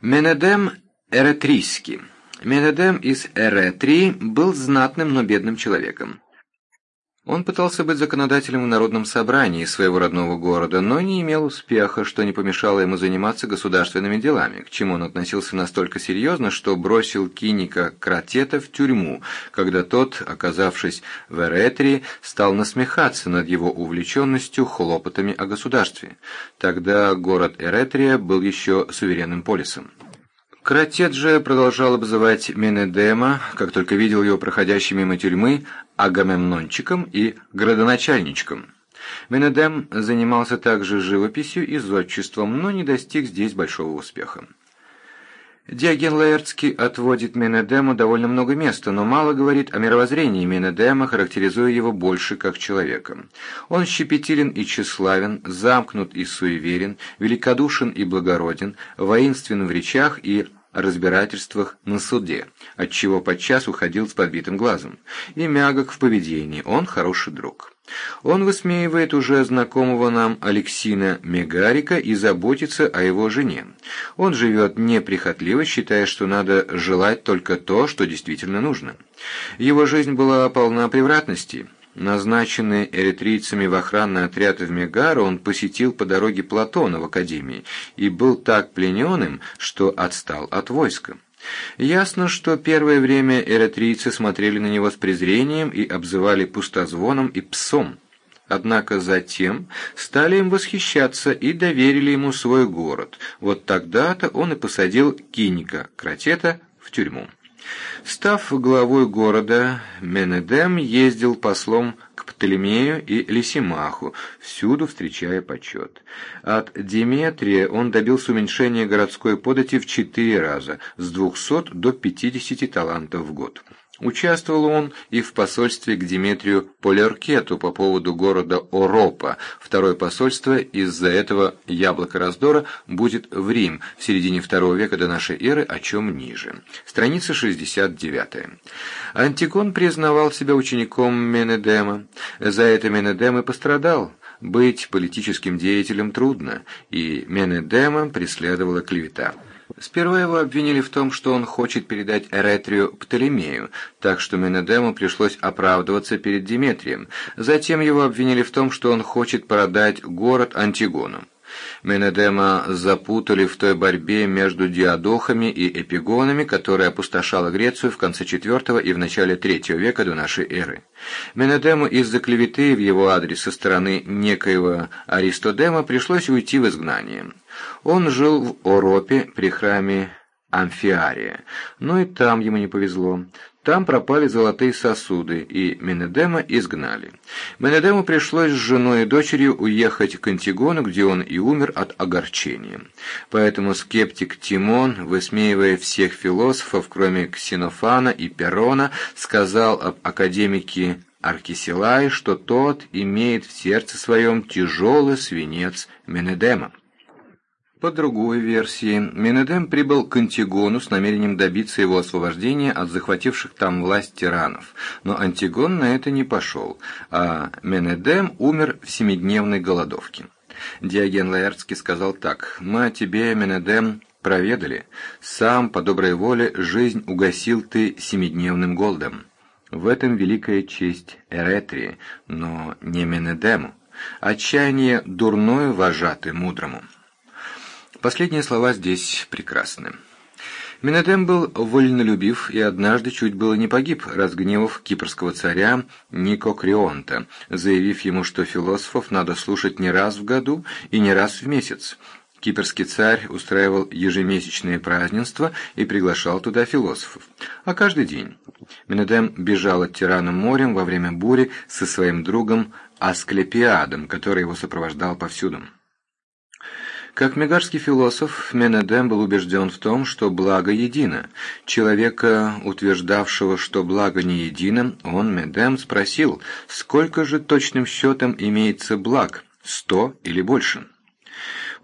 Менедем Эретрийский. Менедем из Эретрии был знатным, но бедным человеком. Он пытался быть законодателем в народном собрании своего родного города, но не имел успеха, что не помешало ему заниматься государственными делами, к чему он относился настолько серьезно, что бросил киника Кратета в тюрьму, когда тот, оказавшись в Эретрии, стал насмехаться над его увлеченностью хлопотами о государстве. Тогда город Эретрия был еще суверенным полисом. Кратет же продолжал обзывать Менедема, как только видел его проходящим мимо тюрьмы, агамемнончиком и градоначальничком. Менедем занимался также живописью и зодчеством, но не достиг здесь большого успеха. Диоген Лаэртский отводит Менедему довольно много места, но мало говорит о мировоззрении Менедема, характеризуя его больше как человека. Он щепетилен и тщеславен, замкнут и суеверен, великодушен и благороден, воинствен в речах и разбирательствах на суде, отчего подчас уходил с подбитым глазом, и мягок в поведении, он хороший друг. Он высмеивает уже знакомого нам Алексина Мегарика и заботится о его жене. Он живет неприхотливо, считая, что надо желать только то, что действительно нужно. Его жизнь была полна превратностей. Назначенный эритрийцами в охранный отряд в Мегару, он посетил по дороге Платона в Академии и был так плененным, что отстал от войска. Ясно, что первое время эритрийцы смотрели на него с презрением и обзывали пустозвоном и псом. Однако затем стали им восхищаться и доверили ему свой город. Вот тогда-то он и посадил Киника, Кратета, в тюрьму. Став главой города, Менедем ездил послом к Птолемею и Лисимаху, всюду встречая почет. От Диметрия он добился уменьшения городской подати в четыре раза, с 200 до 50 талантов в год. Участвовал он и в посольстве к Диметрию Поляркету по поводу города Оропа. Второе посольство из-за этого яблоко раздора будет в Рим в середине второго века до нашей эры, о чем ниже. Страница 69. Антигон признавал себя учеником Менедема. За это Менедем и пострадал. Быть политическим деятелем трудно, и Менедема преследовала клевета. Сперва его обвинили в том, что он хочет передать Эретрию Птолемею, так что Менедему пришлось оправдываться перед Диметрием. Затем его обвинили в том, что он хочет продать город Антигону. Менедема запутали в той борьбе между диадохами и эпигонами, которая опустошала Грецию в конце IV и в начале III века до нашей эры. Менедему из-за клеветы в его адрес со стороны некоего Аристодема пришлось уйти в изгнание. Он жил в Оропе при храме Амфиария, но и там ему не повезло. Там пропали золотые сосуды, и Менедема изгнали. Менедему пришлось с женой и дочерью уехать к Антигону, где он и умер от огорчения. Поэтому скептик Тимон, высмеивая всех философов, кроме Ксенофана и Перона, сказал об академике Аркисилае, что тот имеет в сердце своем тяжелый свинец Менедема. По другой версии, Менедем прибыл к Антигону с намерением добиться его освобождения от захвативших там власть тиранов, но Антигон на это не пошел, а Менедем умер в семидневной голодовке. Диоген Лаэртский сказал так «Мы о тебе, Менедем, проведали. Сам, по доброй воле, жизнь угасил ты семидневным голодом. В этом великая честь Эретрии, но не Менедему. Отчаяние дурное вожаты мудрому». Последние слова здесь прекрасны. Минадем был вольнолюбив и однажды чуть было не погиб, разгневав кипрского царя Никокрионта, заявив ему, что философов надо слушать не раз в году и не раз в месяц. Кипрский царь устраивал ежемесячные празднества и приглашал туда философов. А каждый день. Минадем бежал от тирана морем во время бури со своим другом Асклепиадом, который его сопровождал повсюду. Как мегарский философ, Менедем был убежден в том, что благо едино. Человека, утверждавшего, что благо не едино, он, Медем, спросил, сколько же точным счетом имеется благ, сто или больше?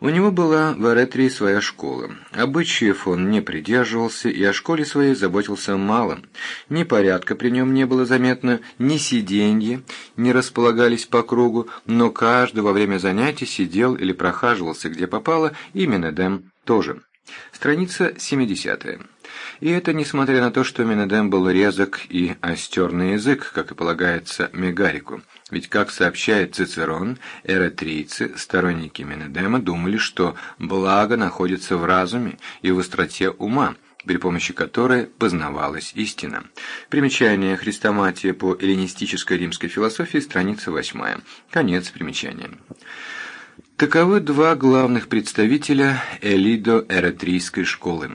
У него была в Эретрии своя школа. Обычаев он не придерживался и о школе своей заботился мало. Ни порядка при нем не было заметно, ни сиденья не располагались по кругу, но каждый во время занятий сидел или прохаживался где попало, именно Дэм тоже. Страница 70. И это несмотря на то, что Менедем был резок и остер на язык, как и полагается Мегарику. Ведь, как сообщает Цицерон, эретрийцы, сторонники Менедема, думали, что благо находится в разуме и в остроте ума, при помощи которой познавалась истина. Примечание Христоматия по эллинистической римской философии, страница 8. Конец примечания. Таковы два главных представителя элидо-эретрийской школы.